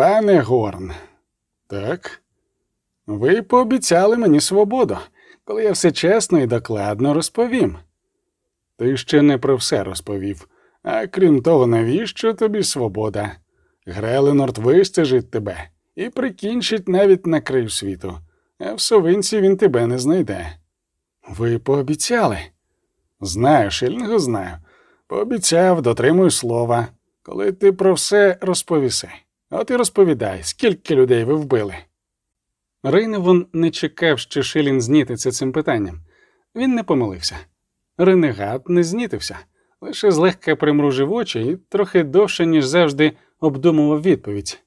Пане Горн, так? Ви пообіцяли мені свободу, коли я все чесно і докладно розповім. Ти ще не про все розповів, а крім того, навіщо тобі свобода? Греленорд вистежить тебе і прикінчить навіть на краю світу, а в совинці він тебе не знайде. Ви пообіцяли? Знаю, Шильного знаю. Пообіцяв, дотримую слова. Коли ти про все розповіси. От і розповідай, скільки людей ви вбили. Рейневон не чекав, що Шилін знітиться цим питанням. Він не помилився. Ренегат не знітився, лише злегка примружив очі і трохи довше, ніж завжди, обдумував відповідь.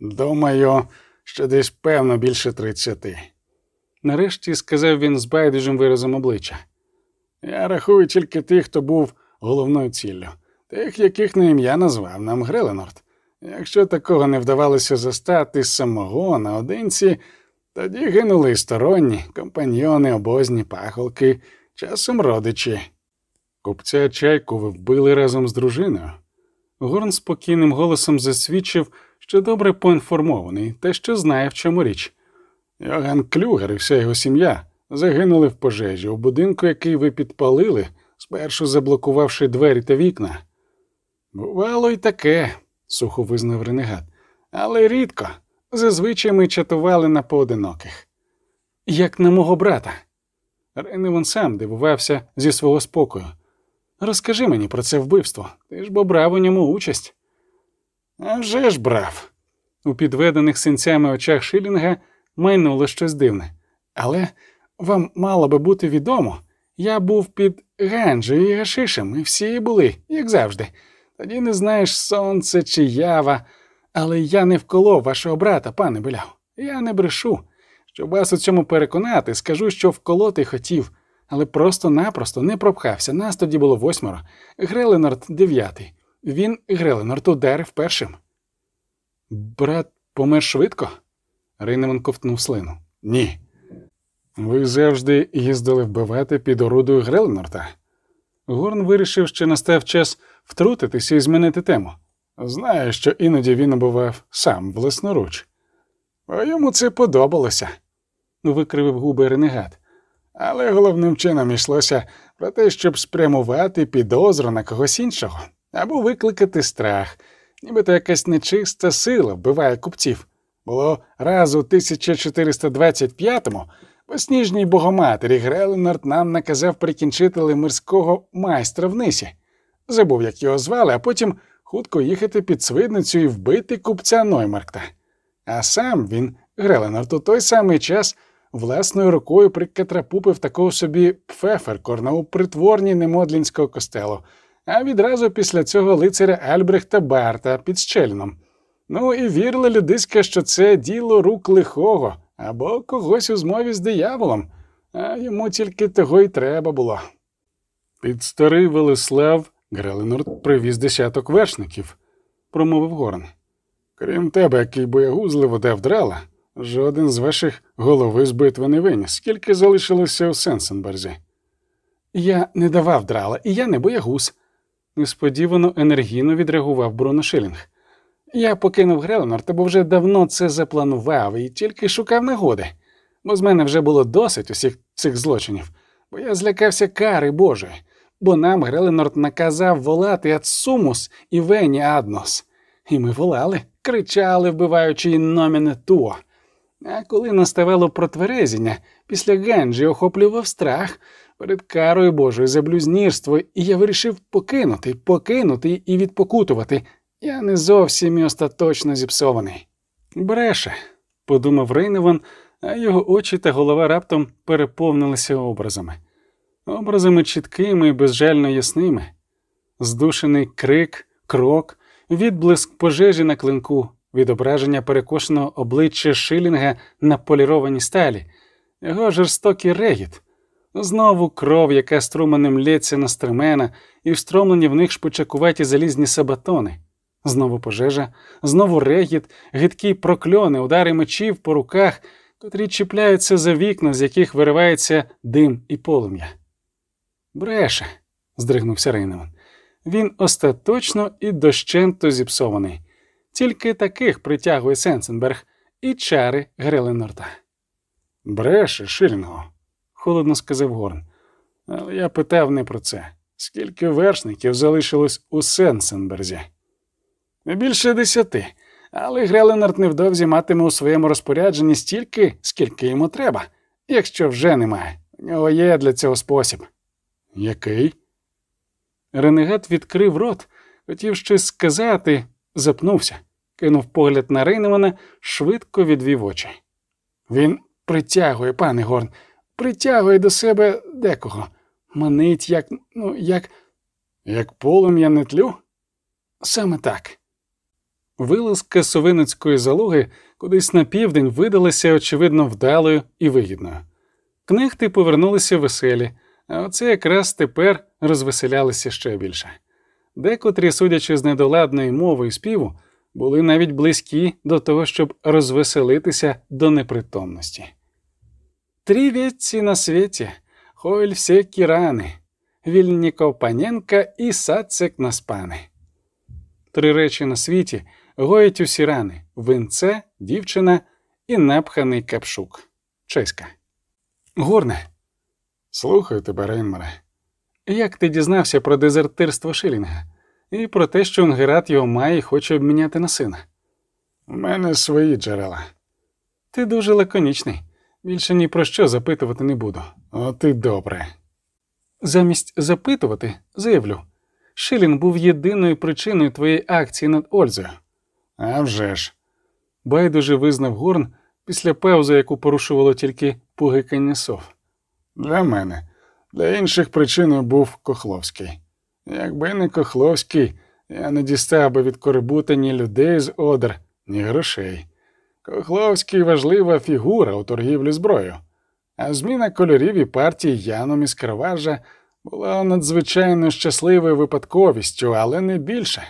Думаю, що десь певно більше тридцяти. Нарешті сказав він з байдужим виразом обличчя. Я рахую тільки тих, хто був головною ціллю, тих, яких на ім'я назвав нам Греленорд. Якщо такого не вдавалося застати самого наодинці, тоді гинули і сторонні, компаньйони, обозні, пахолки, часом родичі. Купця чайку вбили разом з дружиною. Горн спокійним голосом засвідчив, що добре поінформований та що знає, в чому річ. Йоган Клюгер і вся його сім'я загинули в пожежі у будинку, який ви підпалили, спершу заблокувавши двері та вікна. Бувало й таке, сухо визнав ренегат, але рідко. Зазвичай ми чатували на поодиноких. Як на мого брата. Реневон сам дивувався зі свого спокою. Розкажи мені про це вбивство. Ти ж бо брав у ньому участь. «А вже ж брав. У підведених синцями очах Шилінга майнуло щось дивне. Але вам мало би бути відомо, я був під Ганджею і Гашишем, і всі були, як завжди. Тоді не знаєш сонце чи ява, але я не вколов вашого брата, пане Беляв. Я не брешу. Щоб вас у цьому переконати, скажу, що вколоти хотів, але просто-напросто не пропхався. Нас тоді було восьмеро. Греленорд дев'ятий. Він Греленорд ударив першим. Брат помер швидко? Рейневан ковтнув слину. Ні. Ви завжди їздили вбивати під орудою Греленорта. Горн вирішив, що настав час втрутитися і змінити тему. Знаю, що іноді він убивав сам власноруч. А йому це подобалося, викривив губи ренегат. Але головним чином йшлося про те, щоб спрямувати підозру на когось іншого або викликати страх, нібито якась нечиста сила вбиває купців. Було раз у 1425-му по сніжній богоматері Греленард нам наказав прикінчити лемирського майстра в. Забув, як його звали, а потім хутко їхати під свидницю і вбити купця Ноймаркта. А сам він, Греленард, у той самий час власною рукою прикатрапупив такого собі пфеферкорна у притворні немодлінського костелу, а відразу після цього лицаря Альбрехта Барта під Щеліном. Ну і вірили людиська, що це діло рук лихого або когось у змові з дияволом, а йому тільки того й треба було. Під старий Велислав Греленорд привіз десяток вершників, промовив Горн. Крім тебе, який боягузливо де вдрала, жоден з ваших голови з битви не виніс, скільки залишилося у Сенсенберзі. Я не давав драла, і я не боягуз, несподівано енергійно відреагував Бруно Шилінг. Я покинув Греленорта, бо вже давно це запланував і тільки шукав нагоди, бо з мене вже було досить усіх цих злочинів, бо я злякався кари Божої, бо нам Греленорд наказав волати Ацумус і Вені Аднос. І ми волали, кричали, вбиваючи номіне туо. А коли наставало протверезіння, після Генджі охоплював страх перед карою Божою за блюзнірство, і я вирішив покинути, покинути і відпокутувати. Я не зовсім і остаточно зіпсований. Бреше, подумав Рейневан, а його очі та голова раптом переповнилися образами, образами чіткими і безжально ясними, здушений крик, крок, відблиск пожежі на клинку, відображення перекошеного обличчя Шилінга на полірованій сталі, його жорстокий регіт. Знову кров, яка струменем лється на стремена, і встромлені в них шпичакуваті залізні сабатони. Знову пожежа, знову регіт, гидкі прокльони, удари мечів по руках, котрі чіпляються за вікна, з яких виривається дим і полум'я. Бреше, здригнувся Рейневан. Він остаточно і дощенто зіпсований. Тільки таких притягує Сенсенберг і чари Греленорта. Бреше, Шилінгу, холодно сказав Горн. але я питав не про це. Скільки вершників залишилось у Сенсенберзі? Не більше десяти, але Греленард невдовзі матиме у своєму розпорядженні стільки, скільки йому треба, якщо вже немає. У нього є для цього спосіб. Який? Ренегат відкрив рот, хотів щось сказати, запнувся, кинув погляд на Рейнемана, швидко відвів очі. Він притягує, пане Горн, притягує до себе декого. Манить, як, ну, як, як полум'я не тлю? Саме так. Вилазка совиницької залоги кудись на південь видалася, очевидно, вдалою і вигідною. Книгти повернулися веселі, а оце якраз тепер розвеселялися ще більше. Декотрі, судячи з недоладної мови і співу, були навіть близькі до того, щоб розвеселитися до непритомності. Три вєці на світі, хойль всекі рани, Вільніков Паненка і Сацек на спани. Три речі на світі гоять усі рани винце, дівчина і напханий капшук. Чеська. Горне, Слухаю тебе, Рейнмаре. як ти дізнався про дезертирство Шилінга і про те, що Унгерат його має і хоче обміняти на сина? У мене свої джерела. Ти дуже лаконічний. Більше ні про що запитувати не буду. От і добре. Замість запитувати, заявлю, Шилін був єдиною причиною твоєї акції над Ользою. А вже ж. Байдуже визнав Горн після паузи, яку порушувало тільки пугикання сов. Для мене. Для інших причиною був Кохловський. Якби не Кохловський, я не дістав би від Корибута ні людей з одер, ні грошей. Кохловський важлива фігура у торгівлі зброєю, а зміна кольорів і партії Яном із Карважа була надзвичайно щасливою випадковістю, але не більше.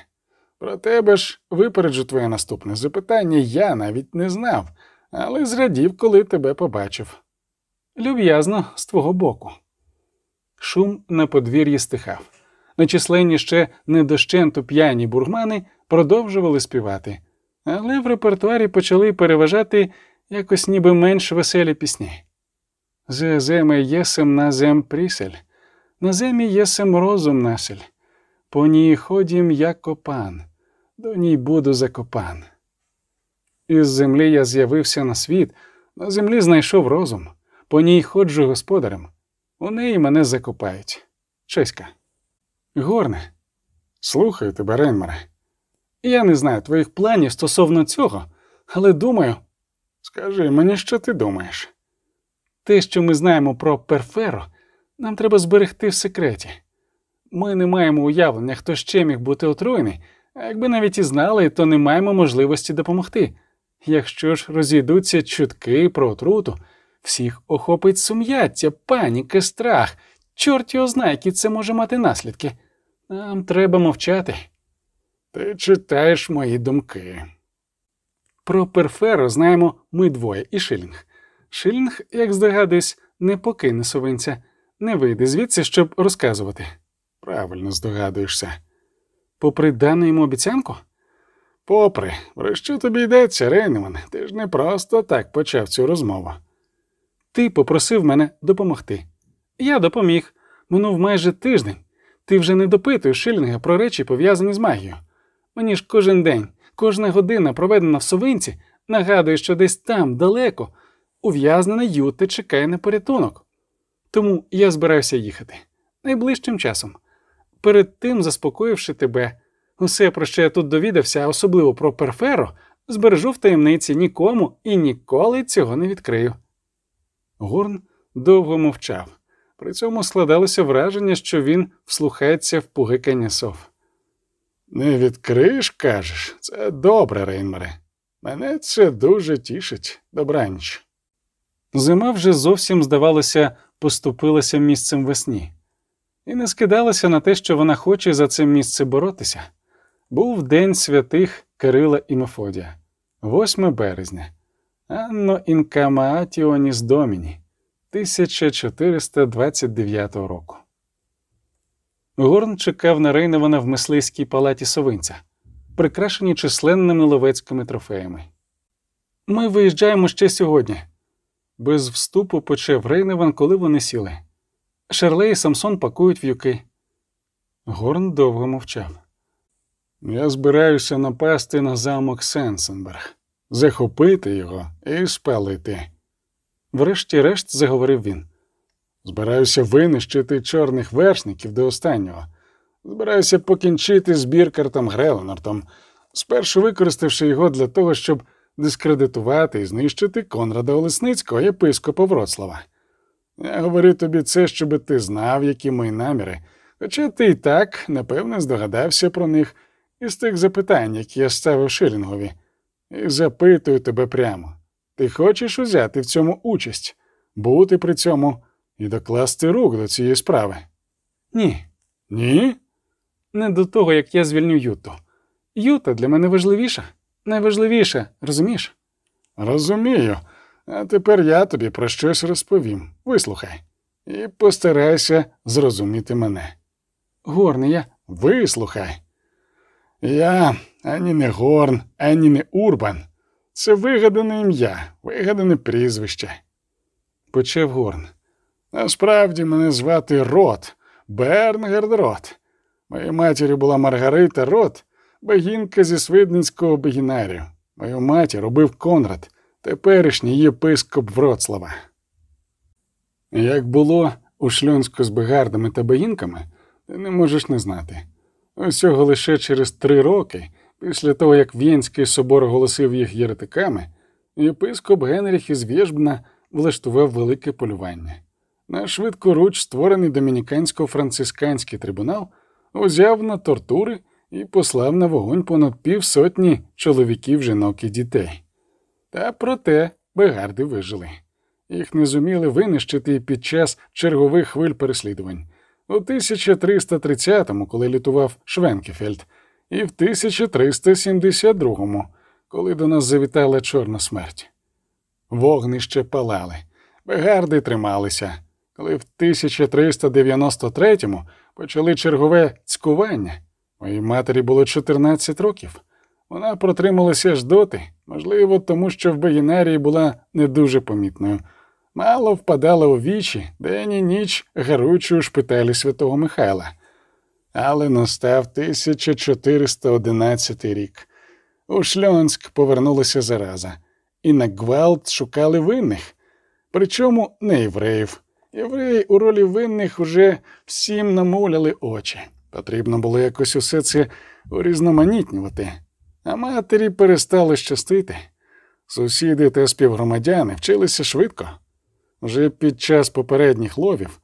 Про тебе ж випереджу твоє наступне запитання, я навіть не знав, але зрадів, коли тебе побачив. Люб'язно з твого боку. Шум на подвір'ї стихав. Начисленні ще недощенту п'яні бургмани продовжували співати, але в репертуарі почали переважати якось ніби менш веселі пісні. Зе земи єсем на зем прісель, на земі єсем розум насель, по ній ходім яко пан, до ній буду закопан. Із землі я з'явився на світ, на землі знайшов розум, по ній ходжу господарем, у неї мене закопають. Чеська. Горне, Слухаю тебе, Рейнмаре. я не знаю твоїх планів стосовно цього, але думаю, Скажи мені, що ти думаєш? те, що ми знаємо про Перферо, нам треба зберегти в секреті. Ми не маємо уявлення, хто ще міг бути отруєний, а якби навіть і знали, то не маємо можливості допомогти. Якщо ж розійдуться чутки про отруту, всіх охопить сум'яття, паніка, страх. Чорт його знає, які це може мати наслідки. Нам треба мовчати. Ти читаєш мої думки. Про Перферо знаємо ми двоє і Шилінг. Шилінг, як здогадуюсь, не покине совинця, не вийде звідси, щоб розказувати. Правильно здогадуєшся. Попри дану йому обіцянку, Попри, про що тобі йдеться, Рейнеман? Ти ж не просто так почав цю розмову. ти попросив мене допомогти. Я допоміг. Минув майже тиждень. Ти вже не допитуєш Шилінга про речі, пов'язані з магією. Мені ж кожен день, кожна година, проведена в совинці, нагадує, що десь там, далеко, ув'язнена Юта чекає на порятунок. Тому я збираюся їхати найближчим часом. Перед тим, заспокоївши тебе, усе, про що я тут довідався, особливо про Перферо, збережу в таємниці нікому і ніколи цього не відкрию. Горн довго мовчав. При цьому складалося враження, що він вслухається в пугикання сов. Не відкриєш, кажеш, це добре, Рейнмаре. Мене це дуже тішить. Добраніч. Зима вже зовсім, здавалося, поступилася місцем весні, і не скидалася на те, що вона хоче за це місце боротися. Був день святих Кирила і Мефодія, 8 березня, Анно Інкамаатіоніс Доміні, 1429 року. Горн чекав на Рейневана в мисливській палаті Совинця. прикрашені численними ловецькими трофеями. Ми виїжджаємо ще сьогодні. Без вступу почав Рейневан, коли вони сіли. Шерлей і Самсон пакують в'юки. Горн довго мовчав. Я збираюся напасти на замок Сенсенберг, захопити його і спалити. Врешті-решт заговорив він. Збираюся винищити чорних вершників до останнього. Збираюся покінчити з Біркартом Греленортом, спершу використавши його для того, щоб дискредитувати і знищити Конрада Олесницького, єпископа Вроцлава. Я говорю тобі це, щоб ти знав, які мої наміри, хоча ти і так, напевне, здогадався про них із тих запитань, які я ставив Шилінгові, і запитую тебе прямо. Ти хочеш узяти в цьому участь, бути при цьому і докласти рук до цієї справи? Ні, Ні? не до того, як я звільню Юту. Юта для мене важливіша, найважливіша, розумієш? Розумію. А тепер я тобі про щось розповім. Вислухай. І постарайся зрозуміти мене. Горне, я. Вислухай. Я ані не Горн, ані не Урбан. Це вигадане ім'я, вигадане прізвище. Почав Горн. Насправді мене звати Рот, Бернгерд Рот. Моєю матір'ю була Маргарита Рот, богінка зі Свидницького бегінарію. Мою матір робив Конрад, теперішній єпископ Вроцлава. Як було у шльонську з бегардами та богінками, ти не можеш не знати. Усього лише через три роки, після того як В'єнський собор оголосив їх єретиками, єпископ Генріх із Вєжбна влаштував велике полювання. На швидкоруч створений домінікансько-францисканський трибунал узяв на тортури і послав на вогонь понад півсотні чоловіків, жінок і дітей. Та проте бегарди вижили. Їх не зуміли винищити під час чергових хвиль переслідувань. У 1330-му, коли лютував Швенкефельд, і в 1372-му, коли до нас завітала Чорна смерть. Вогнища палали, бегарди трималися. Коли в 1393-му почали чергове цькування, моїй матері було 14 років. Вона протрималася аж доти, можливо, тому що в Бегінарії була не дуже помітною. Мало впадала у вічі, день і ніч гаруючи у шпиталі святого Михайла. Але настав 1411 рік. У Шльонськ повернулася зараза, і на гвалт шукали винних, причому не євреїв. Євреї у ролі винних уже всім намуляли очі. Потрібно було якось усе це урізноманітнювати, а матері перестали щастити. Сусіди та співгромадяни вчилися швидко. Вже під час попередніх ловів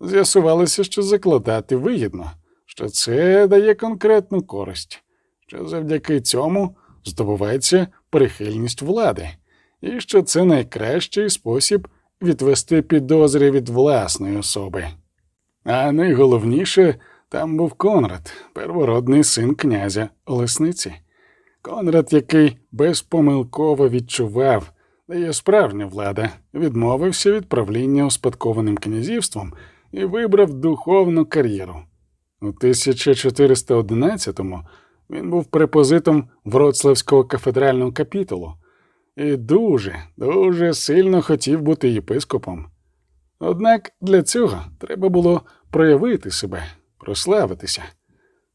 з'ясувалося, що закладати вигідно, що це дає конкретну користь, що завдяки цьому здобувається прихильність влади, і що це найкращий спосіб відвести підозри від власної особи. А найголовніше там був Конрад, первородний син князя Олесниці. Конрад, який безпомилково відчував, де є справжня влада, відмовився від правління успадкованим князівством і вибрав духовну кар'єру. У 1411-му він був препозитом Вроцлавського кафедрального капітулу і дуже, дуже сильно хотів бути єпископом. Однак для цього треба було проявити себе, прославитися.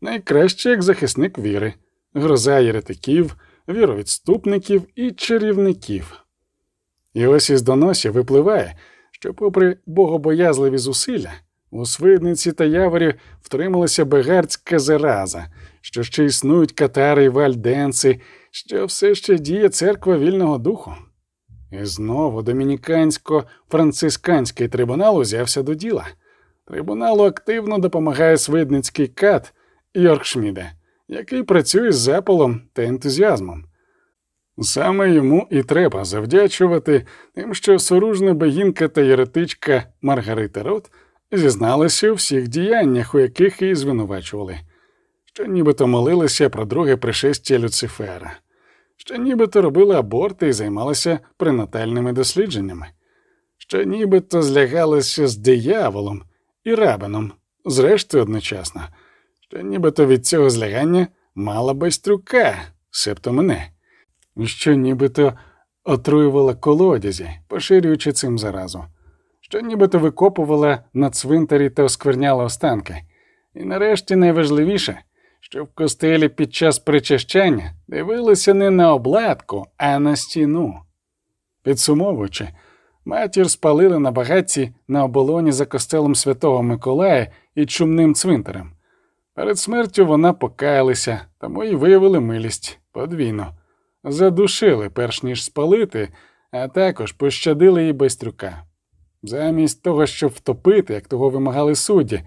Найкраще як захисник віри, гроза єретиків, віровідступників і чарівників. І ось із доносів випливає, що, попри богобоязливі зусилля, у свидниці та яворі втрималася бегардська зараза, що ще існують катари і вальденці, що все ще діє церква вільного духу. І знову домінікансько-францисканський трибунал узявся до діла. Трибуналу активно допомагає свидницький кат Йоркшміде, який працює з запалом та ентузіазмом. Саме йому і треба завдячувати тим, що соружна богінка та єретичка Маргарита Рот зізналася у всіх діяннях, у яких її звинувачували, що нібито молилися про друге пришестя Люцифера, що нібито робила аборти і займалася пренатальними дослідженнями, що нібито злягалася з дияволом і рабином, зрештою одночасно, що нібито від цього злягання мала байстрюка, себто мене, що нібито отруювала колодязі, поширюючи цим заразу, що нібито викопувала на цвинтарі та оскверняла останки. І нарешті найважливіше, що в костелі під час причащання дивилися не на обладку, а на стіну. Підсумовуючи, матір спалили на багатці на оболоні за костелом Святого Миколая і чумним цвинтарем. Перед смертю вона покаялася, тому й виявили милість подвійно. Задушили, перш ніж спалити, а також пощадили її байстрюка. Замість того, щоб втопити, як того вимагали судді,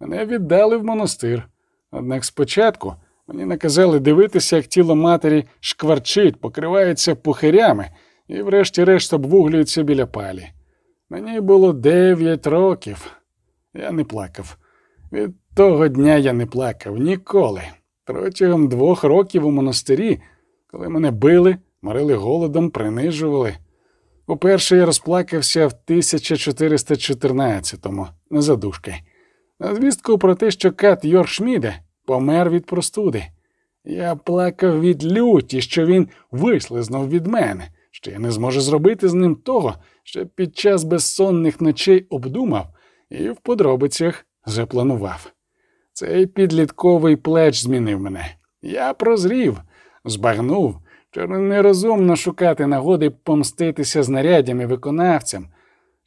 мене віддали в монастир. Однак спочатку мені наказали дивитися, як тіло матері шкварчить, покривається пухирями і, врешті-решт, обвуглюється біля палі. Мені було дев'ять років. Я не плакав. Від того дня я не плакав ніколи. Протягом двох років у монастирі, коли мене били, морили голодом, принижували. Уперше я розплакався в 1414-му на задушки. На звістку про те, що кат Йоршміде помер від простуди. Я плакав від люті, що він вислизнув від мене, що я не зможу зробити з ним того, що під час безсонних ночей обдумав і в подробицях запланував. Цей підлітковий плеч змінив мене. Я прозрів, збагнув, що нерозумно шукати нагоди помститися знаряддям і виконавцям,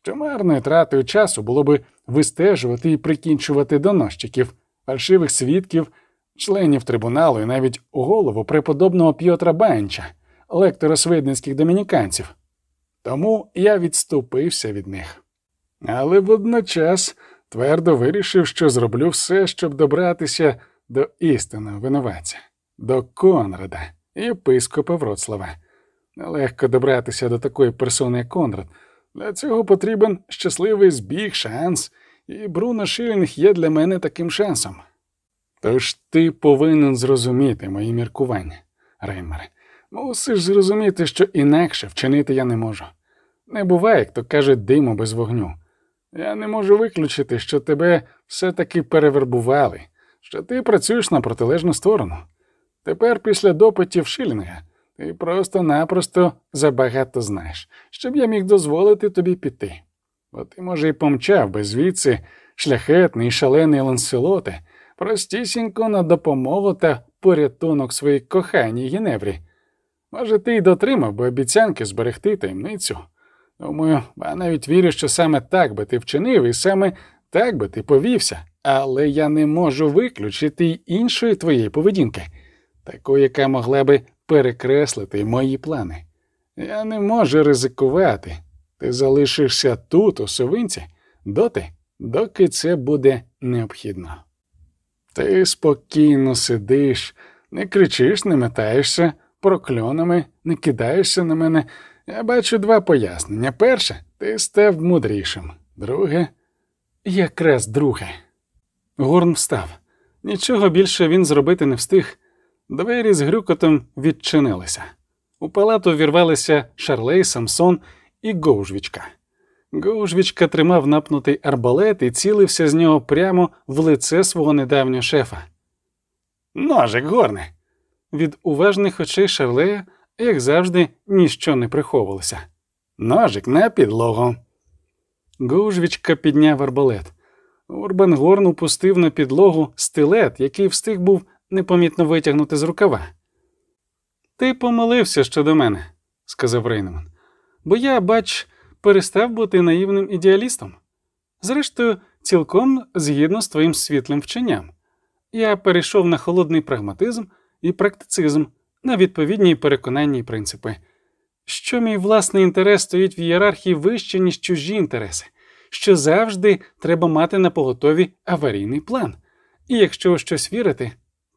що марною тратою часу було би вистежувати і прикінчувати доносчиків, фальшивих свідків, членів трибуналу і навіть голову преподобного П'єтра Банча, лектора свидницьких домініканців. Тому я відступився від них. Але водночас твердо вирішив, що зроблю все, щоб добратися до істинного винуватця, до Конрада, єпископа Вроцлава. Нелегко добратися до такої персони, як Конрад. Для цього потрібен щасливий збіг, шанс, і Бруно Шилінг є для мене таким шансом. Тож ти повинен зрозуміти мої міркування, Реймере. Мусиш зрозуміти, що інакше вчинити я не можу. Не буває, як то каже, диму без вогню. Я не можу виключити, що тебе все-таки перевербували, що ти працюєш на протилежну сторону. Тепер, після допитів Шилінга, ти просто-напросто забагато знаєш, щоб я міг дозволити тобі піти. Бо ти, може, і помчав би звідси шляхетний шалений ланселоте, простісінько на допомогу та порятунок своїй коханій Геневрі. Може, ти й дотримав би обіцянки зберегти таємницю. Думаю, я навіть вірю, що саме так би ти вчинив, і саме так би ти повівся, але я не можу виключити й іншої твоєї поведінки, такої, яка могла би перекреслити мої плани. Я не можу ризикувати. Ти залишишся тут, у совинці, доти, доки це буде необхідно. Ти спокійно сидиш, не кричиш, не метаєшся прокльонами, не кидаєшся на мене. Я бачу два пояснення. Перше, ти став мудрішим. Друге, якраз друге. Горн встав. Нічого більше він зробити не встиг. Двері з грюкотом відчинилися. У палату вірвалися Шарлей, Самсон і Гоужвічка. Гоужвічка тримав напнутий арбалет і цілився з нього прямо в лице свого недавнього шефа. Ножик, горне. Від уважних очей Шарлея, як завжди, ніщо не приховувалося. Ножик на підлогу. Гоужвічка підняв арбалет. Урбан Горн упустив на підлогу стилет, який встиг був непомітно витягнути з рукава. Ти помилився щодо мене, сказав Рейнман, бо я, бач, перестав бути наївним ідеалістом. Зрештою, цілком згідно з твоїм світлим вченням. Я перейшов на холодний прагматизм і практицизм, на відповідні переконанні й принципи, що мій власний інтерес стоїть в ієрархії вище, ніж чужі інтереси, що завжди треба мати на поготові аварійний план. І якщо у щось вірити,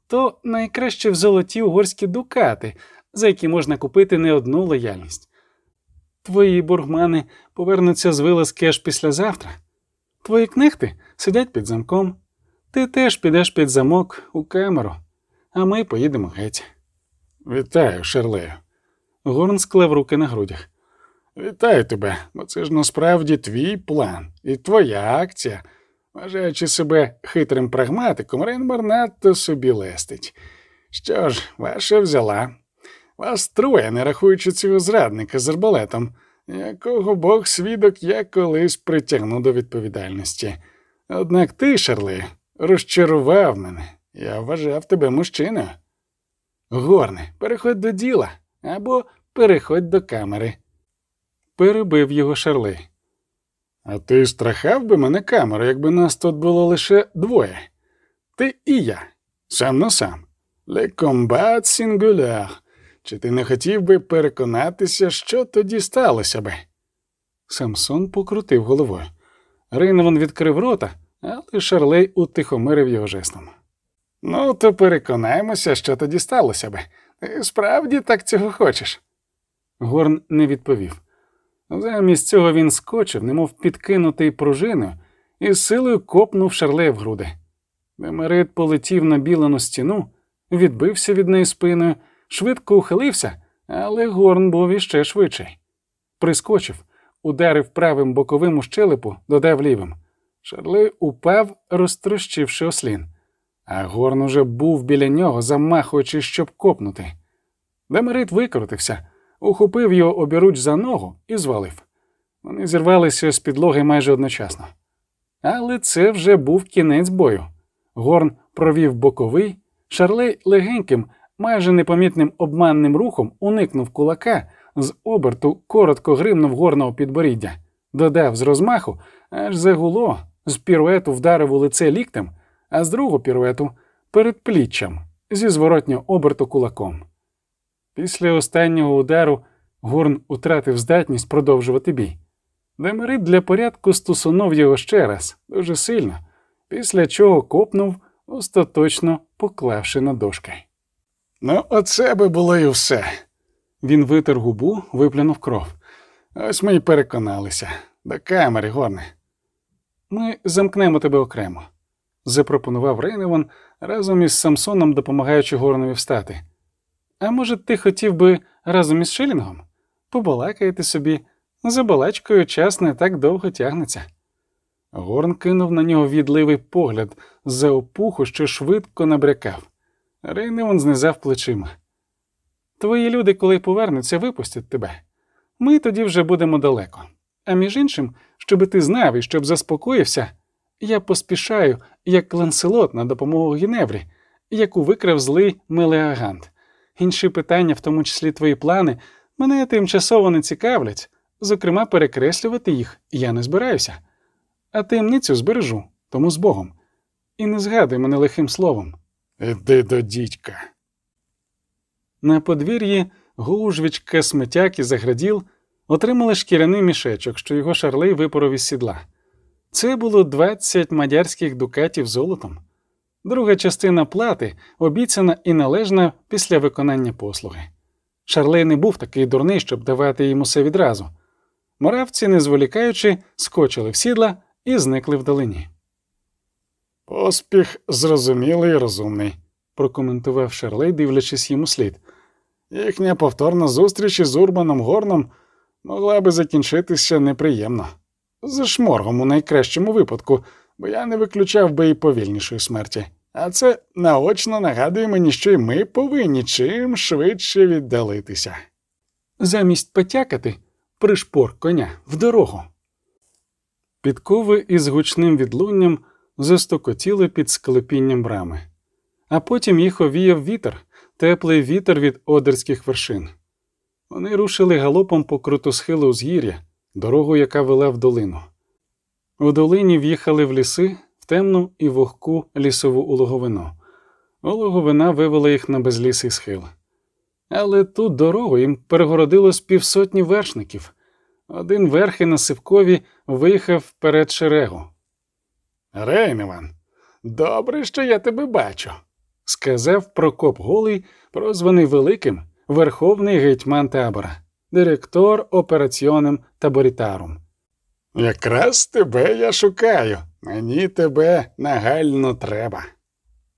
то найкраще в золоті угорські дукати, за які можна купити не одну лояльність. Твої бургмани повернуться з вилазки аж післязавтра. Твої кнехти сидять під замком. Ти теж підеш під замок у камеру, а ми поїдемо геть. Вітаю, Шерлею. Горн склав руки на грудях. Вітаю тебе, бо це ж насправді твій план і твоя акція. Вважаючи себе хитрим прагматиком, Рейнбар надто собі лестить. Що ж, ваша взяла. Вас троє, не рахуючи цього зрадника з арбалетом, якого бог свідок я колись притягну до відповідальності. Однак ти, Шарли, розчарував мене. Я вважав тебе мужчиною. Горне, переходь до діла або переходь до камери. Перебив його Шарли. А ти страхав би мене камеру, якби нас тут було лише двоє. Ти і я, сам на сам. Le combat singulier. Чи ти не хотів би переконатися, що тоді сталося би? Самсон покрутив головою. Рейнован відкрив рота, але Шарлей утихомирив його жестом. Ну, то переконаємося, що тоді сталося би. Ти справді так цього хочеш. Горн не відповів. Замість цього він скочив, немов підкинутий пружиною, і з силою копнув Шарлея в груди. Демерит полетів на білену стіну, відбився від неї спиною, швидко ухилився, але горн був іще швидший. Прискочив, ударив правим боковим у щелепу, додав лівим. Шарлей упав, розтрощивши ослін, а горн уже був біля нього, замахуючи, щоб копнути. Демерит викрутився, ухопив його обіруч за ногу і звалив. Вони зірвалися з підлоги майже одночасно. Але це вже був кінець бою. Горн провів боковий, шарлей легеньким, майже непомітним обманним рухом уникнув кулака, з оберту коротко гримнув горного підборіддя, додав з розмаху, аж загуло, з піруету вдарив у лице ліктем, а з другого піруету перед пліччям, зі зворотнього оберту кулаком. Після останнього удару Горн утратив здатність продовжувати бій. Демерит для порядку стусунув його ще раз, дуже сильно, після чого копнув, остаточно поклавши на дошки. Ну, оце би було і все. Він витер губу, виплюнув кров. Ось ми й переконалися. До камери, горне. Ми замкнемо тебе окремо, запропонував Рейневан разом із Самсоном, допомагаючи Горнові встати. А може, ти хотів би разом із Шилінгом? Побалакаєте собі, за балачкою час не так довго тягнеться. Горн кинув на нього відливий погляд за опуху, що швидко набрякав. Рейневан знизав плечима. Твої люди, коли повернуться, випустять тебе. Ми тоді вже будемо далеко. А між іншим, щоби ти знав і щоб заспокоївся, я поспішаю, як Ланселот на допомогу Гіневрі, яку викрав злий Мелеагант. Інші питання, в тому числі твої плани, мене тимчасово не цікавлять, зокрема, перекреслювати їх я не збираюся. А таємницю збережу, тому з Богом. І не згадуй мене лихим словом. Іди до дідька. На подвір'ї Гужвічка, Сметяк і Заграділ отримали шкіряний мішечок, що його шарлей випоров із сідла. Це було 20 мадярських дукатів золотом. Друга частина плати обіцяна і належна після виконання послуги. Шарлей не був такий дурний, щоб давати йому все відразу. Моравці, не зволікаючи, скочили в сідла і зникли вдалині. Поспіх зрозумілий і розумний, прокоментував Шарлей, дивлячись йому слід. Їхня повторна зустріч із Урбаном Горном могла би закінчитися неприємно. За шморгом у найкращому випадку, бо я не виключав би і повільнішої смерті. А це наочно нагадує мені, що й ми повинні чим швидше віддалитися. Замість потякати пришпор коня в дорогу. Підкови із гучним відлунням застокотіли під склепінням брами, а потім їх овіяв вітер, теплий вітер від одерських вершин. Вони рушили галопом по крутосхилу узгір'я, дорогу, яка вела в долину. У долині в'їхали в ліси в темну і вогку лісову улоговину. Улоговина вивела їх на безлісий схил. Але ту дорогу їм перегородило з півсотні вершників. Один верхи на Сивкові виїхав вперед шерегу. Рейневан, добре, що я тебе бачу, сказав Прокоп Голий, прозваний Великим, верховний гетьман табора, директор операціонем таборітарум. Якраз тебе я шукаю. Мені тебе нагально треба.